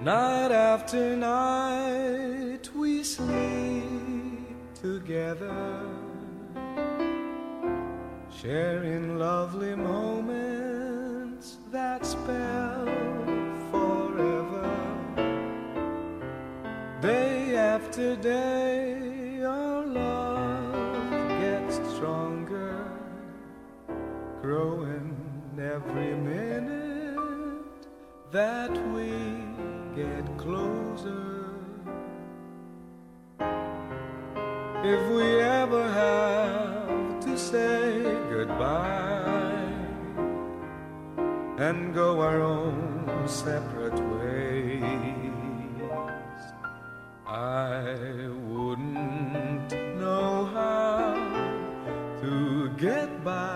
Night after night we sleep together, sharing lovely moments that spell forever. Day after day, our love gets stronger, growing every minute that we get closer. If we ever have to say goodbye and go our own separate ways, I wouldn't know how to get by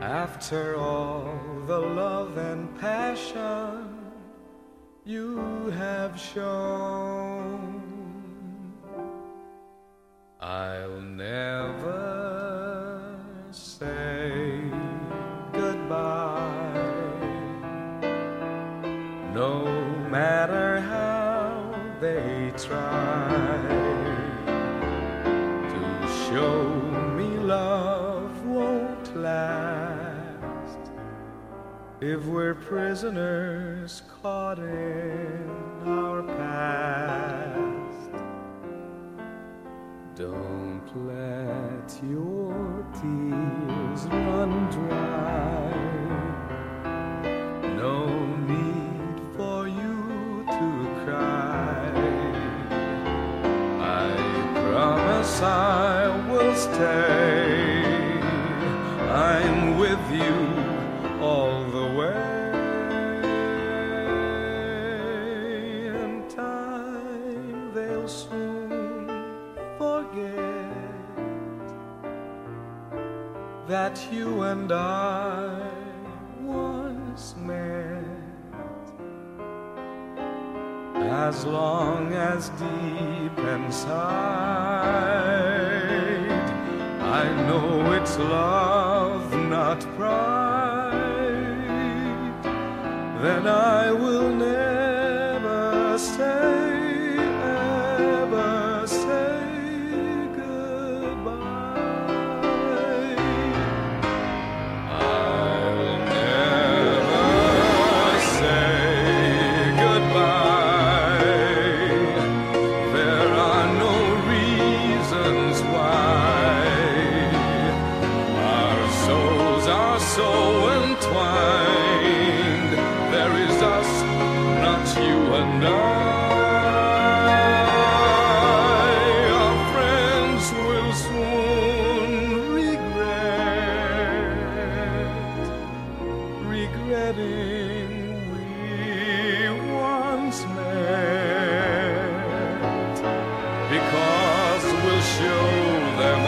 After all the love and passion you have shown, I'll never say goodbye. No matter how they try if we're prisoners caught in our past. Don't let your tears run dry. No need for you to cry. I promise I will stay. I'm with you that you and I once met. As long as deep inside I know it's love, not pride, then I will never say, so entwined. There is us, not you and I. Our friends will soon regret, regretting we once met, because we'll show them.